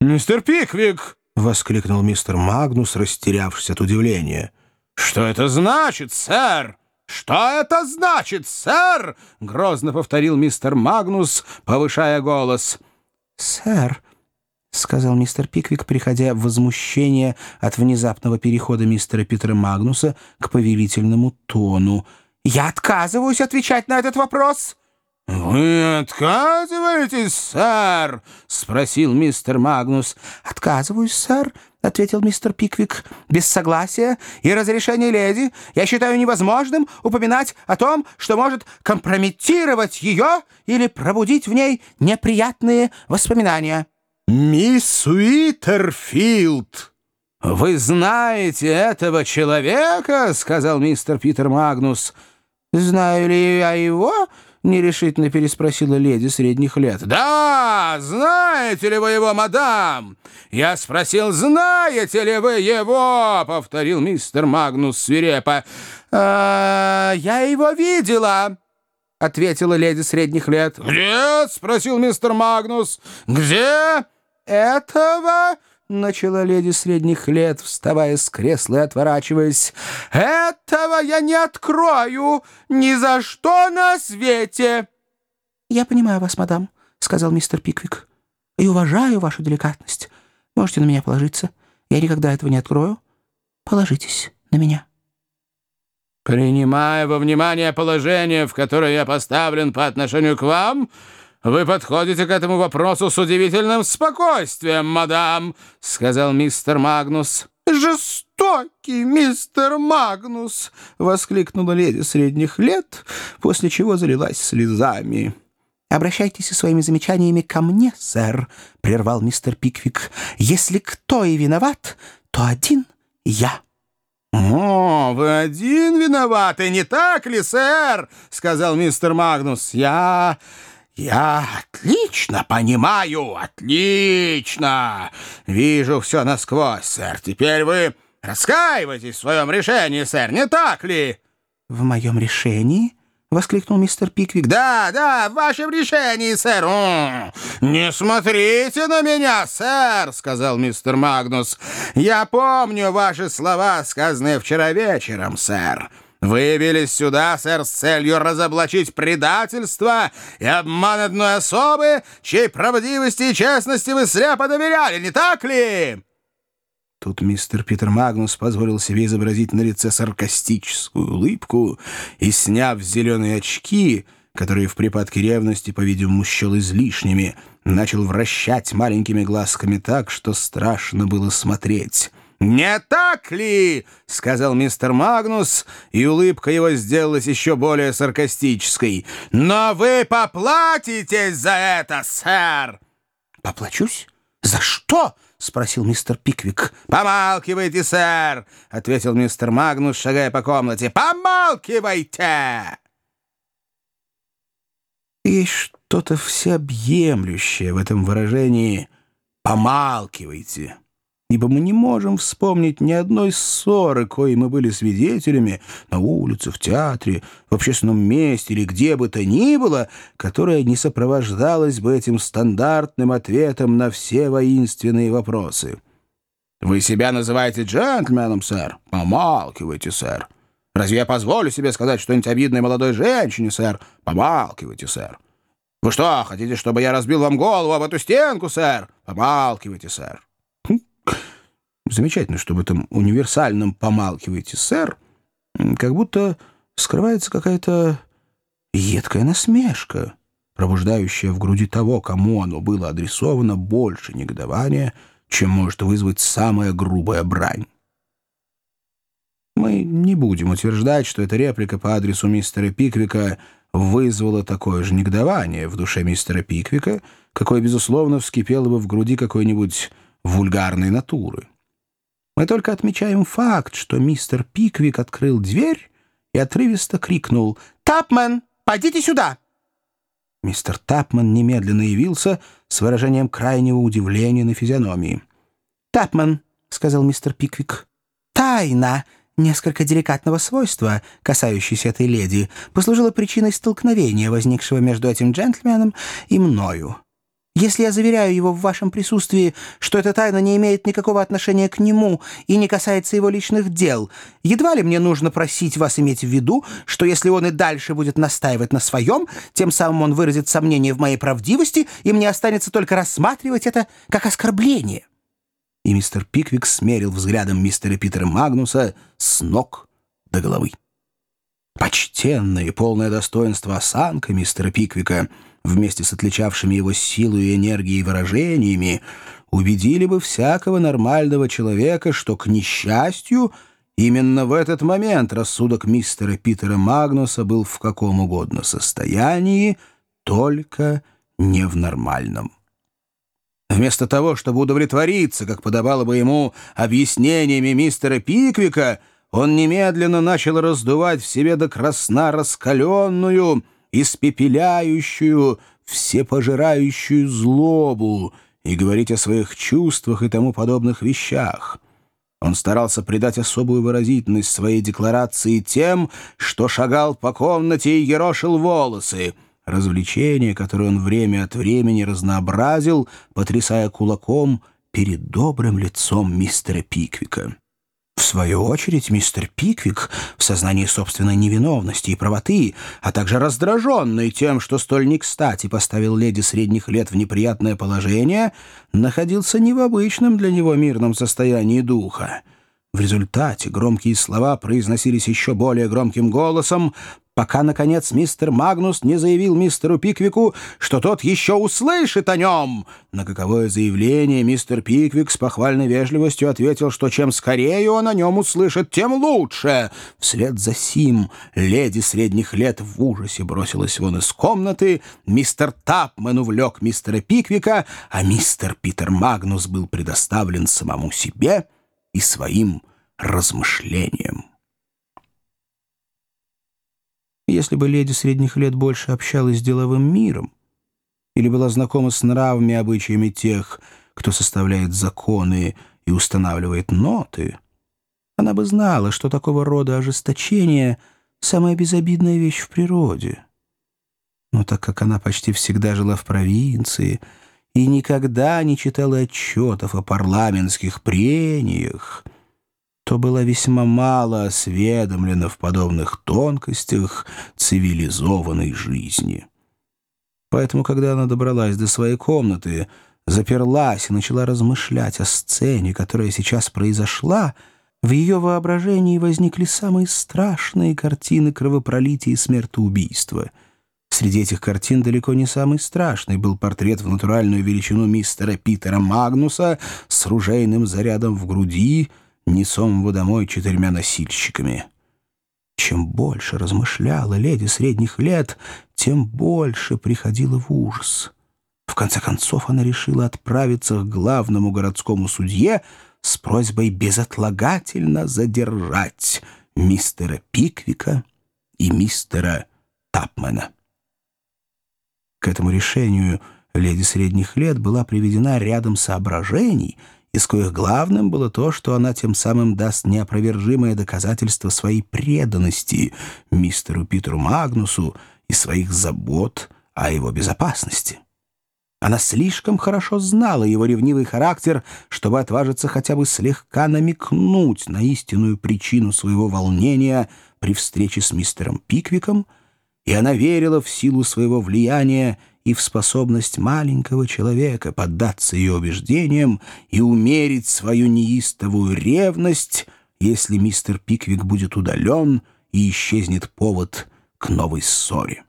«Мистер Пиквик!» — воскликнул мистер Магнус, растерявшись от удивления. «Что это значит, сэр? Что это значит, сэр?» — грозно повторил мистер Магнус, повышая голос. «Сэр», — сказал мистер Пиквик, приходя в возмущение от внезапного перехода мистера Питера Магнуса к повелительному тону, — «я отказываюсь отвечать на этот вопрос». «Вы отказываетесь, сэр?» — спросил мистер Магнус. «Отказываюсь, сэр», — ответил мистер Пиквик. «Без согласия и разрешения леди я считаю невозможным упоминать о том, что может компрометировать ее или пробудить в ней неприятные воспоминания». «Мисс Уитерфилд!» «Вы знаете этого человека?» — сказал мистер Питер Магнус. «Знаю ли я его?» — нерешительно переспросила леди средних лет. «Да, знаете ли вы его, мадам? Я спросил, знаете ли вы его?» — повторил мистер Магнус свирепо. «А, «Я его видела», — ответила леди средних лет. «Где?» — спросил мистер Магнус. «Где?» «Этого...» — начала леди средних лет, вставая с кресла и отворачиваясь. «Этого я не открою ни за что на свете!» «Я понимаю вас, мадам», — сказал мистер Пиквик, — «и уважаю вашу деликатность. Можете на меня положиться. Я никогда этого не открою. Положитесь на меня». «Принимая во внимание положение, в которое я поставлен по отношению к вам...» «Вы подходите к этому вопросу с удивительным спокойствием, мадам», — сказал мистер Магнус. «Жестокий мистер Магнус!» — воскликнула леди средних лет, после чего залилась слезами. «Обращайтесь со своими замечаниями ко мне, сэр», — прервал мистер Пиквик. «Если кто и виноват, то один я». «О, вы один виноваты, не так ли, сэр?» — сказал мистер Магнус. «Я... «Я отлично понимаю, отлично! Вижу все насквозь, сэр. Теперь вы раскаиваетесь в своем решении, сэр, не так ли?» «В моем решении?» — воскликнул мистер Пиквик. «Да, да, в вашем решении, сэр!» О, «Не смотрите на меня, сэр!» — сказал мистер Магнус. «Я помню ваши слова, сказанные вчера вечером, сэр!» Вы явились сюда, сэр, с целью разоблачить предательство и обман одной особы, чьей правдивости и честности вы сляпо доверяли, не так ли?» Тут мистер Питер Магнус позволил себе изобразить на лице саркастическую улыбку и, сняв зеленые очки, которые в припадке ревности, по-видимому, счел излишними, начал вращать маленькими глазками так, что страшно было смотреть. «Не так ли?» — сказал мистер Магнус, и улыбка его сделалась еще более саркастической. «Но вы поплатитесь за это, сэр!» «Поплачусь? За что?» — спросил мистер Пиквик. «Помалкивайте, сэр!» — ответил мистер Магнус, шагая по комнате. «Помалкивайте!» Есть что-то всеобъемлющее в этом выражении «помалкивайте» ибо мы не можем вспомнить ни одной ссоры, коей мы были свидетелями на улице, в театре, в общественном месте или где бы то ни было, которая не сопровождалась бы этим стандартным ответом на все воинственные вопросы. «Вы себя называете джентльменом, сэр? Помалкивайте, сэр. Разве я позволю себе сказать что-нибудь обидное молодой женщине, сэр? Помалкивайте, сэр. Вы что, хотите, чтобы я разбил вам голову об эту стенку, сэр? Помалкивайте, сэр. Замечательно, что в этом универсальном «помалкивайте, сэр» как будто скрывается какая-то едкая насмешка, пробуждающая в груди того, кому оно было адресовано, больше негодования, чем может вызвать самая грубая брань. Мы не будем утверждать, что эта реплика по адресу мистера Пиквика вызвала такое же негодование в душе мистера Пиквика, какое, безусловно, вскипело бы в груди какой-нибудь вульгарной натуры. Мы только отмечаем факт, что мистер Пиквик открыл дверь и отрывисто крикнул «Тапмен, пойдите сюда!» Мистер Тапман немедленно явился с выражением крайнего удивления на физиономии. «Тапман», — сказал мистер Пиквик, — «тайна несколько деликатного свойства, касающейся этой леди, послужила причиной столкновения, возникшего между этим джентльменом и мною. Если я заверяю его в вашем присутствии, что эта тайна не имеет никакого отношения к нему и не касается его личных дел, едва ли мне нужно просить вас иметь в виду, что если он и дальше будет настаивать на своем, тем самым он выразит сомнение в моей правдивости, и мне останется только рассматривать это как оскорбление». И мистер Пиквик смерил взглядом мистера Питера Магнуса с ног до головы. Почтенное и полное достоинство осанка мистера Пиквика — вместе с отличавшими его силой и энергией выражениями, убедили бы всякого нормального человека, что, к несчастью, именно в этот момент рассудок мистера Питера Магнуса был в каком угодно состоянии, только не в нормальном. Вместо того, чтобы удовлетвориться, как подобало бы ему, объяснениями мистера Пиквика, он немедленно начал раздувать в себе до красна раскаленную, испепеляющую, всепожирающую злобу и говорить о своих чувствах и тому подобных вещах. Он старался придать особую выразительность своей декларации тем, что шагал по комнате и ерошил волосы, развлечение, которое он время от времени разнообразил, потрясая кулаком перед добрым лицом мистера Пиквика. Свою очередь, мистер Пиквик, в сознании собственной невиновности и правоты, а также раздраженный тем, что столь не кстати поставил леди средних лет в неприятное положение, находился не в обычном для него мирном состоянии духа. В результате громкие слова произносились еще более громким голосом, пока, наконец, мистер Магнус не заявил мистеру Пиквику, что тот еще услышит о нем. На каковое заявление мистер Пиквик с похвальной вежливостью ответил, что чем скорее он о нем услышит, тем лучше. Вслед за сим леди средних лет в ужасе бросилась вон из комнаты, мистер Тапмен увлек мистера Пиквика, а мистер Питер Магнус был предоставлен самому себе и своим размышлениям. Если бы леди средних лет больше общалась с деловым миром или была знакома с нравами и обычаями тех, кто составляет законы и устанавливает ноты, она бы знала, что такого рода ожесточение — самая безобидная вещь в природе. Но так как она почти всегда жила в провинции и никогда не читала отчетов о парламентских прениях, то была весьма мало осведомлена в подобных тонкостях цивилизованной жизни. Поэтому, когда она добралась до своей комнаты, заперлась и начала размышлять о сцене, которая сейчас произошла, в ее воображении возникли самые страшные картины кровопролития и смертоубийства. Среди этих картин далеко не самый страшный был портрет в натуральную величину мистера Питера Магнуса с ружейным зарядом в груди — несом его домой четырьмя носильщиками. Чем больше размышляла леди средних лет, тем больше приходила в ужас. В конце концов она решила отправиться к главному городскому судье с просьбой безотлагательно задержать мистера Пиквика и мистера Тапмена. К этому решению леди средних лет была приведена рядом соображений — из коих главным было то, что она тем самым даст неопровержимое доказательство своей преданности мистеру Питеру Магнусу и своих забот о его безопасности. Она слишком хорошо знала его ревнивый характер, чтобы отважиться хотя бы слегка намекнуть на истинную причину своего волнения при встрече с мистером Пиквиком, и она верила в силу своего влияния и в способность маленького человека поддаться ее убеждениям и умерить свою неистовую ревность, если мистер Пиквик будет удален и исчезнет повод к новой ссоре.